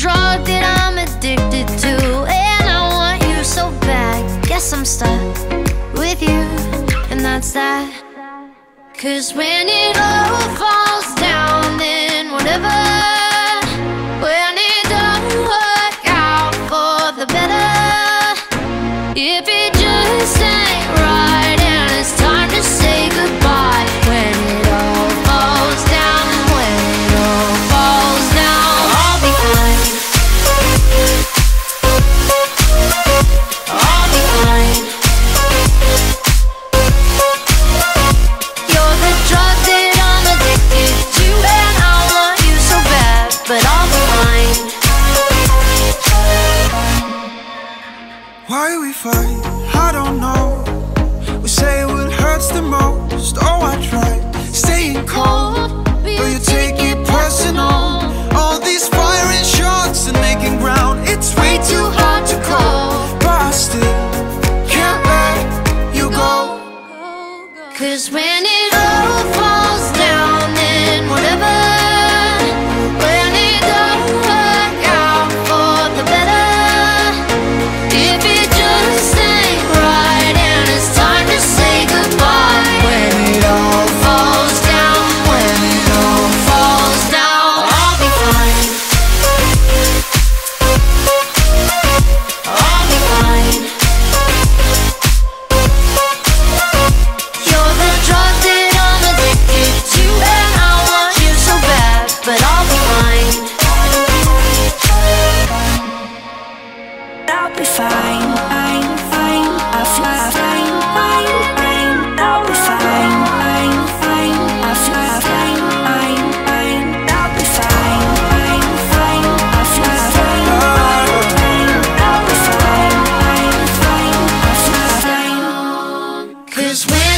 Drug that I'm addicted to. And I want you so bad. Guess I'm stuck with you, and that's that. Cause when it all falls down. Cause when is.